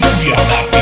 Yeah.